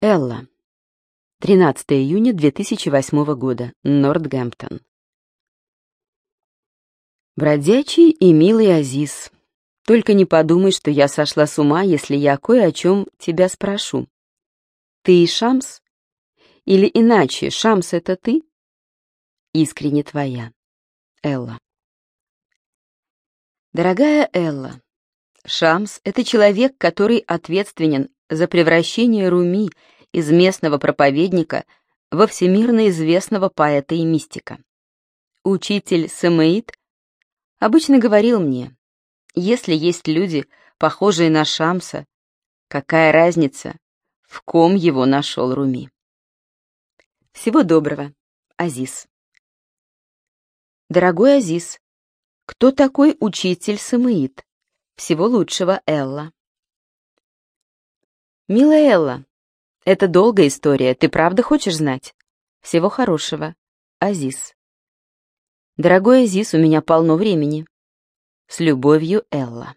Элла. 13 июня 2008 года. Нортгемптон. Бродячий и милый Азиз. Только не подумай, что я сошла с ума, если я кое о чем тебя спрошу. Ты и Шамс? Или иначе, Шамс — это ты? Искренне твоя. Элла. Дорогая Элла, Шамс — это человек, который ответственен за превращение Руми из местного проповедника во всемирно известного поэта и мистика. Учитель Самаид обычно говорил мне, если есть люди, похожие на Шамса, какая разница, в ком его нашел Руми. Всего доброго, Азиз. Дорогой Азиз, кто такой учитель Самаид? Всего лучшего, Элла. «Милая Элла, это долгая история, ты правда хочешь знать? Всего хорошего. Азиз». «Дорогой Азиз, у меня полно времени. С любовью, Элла».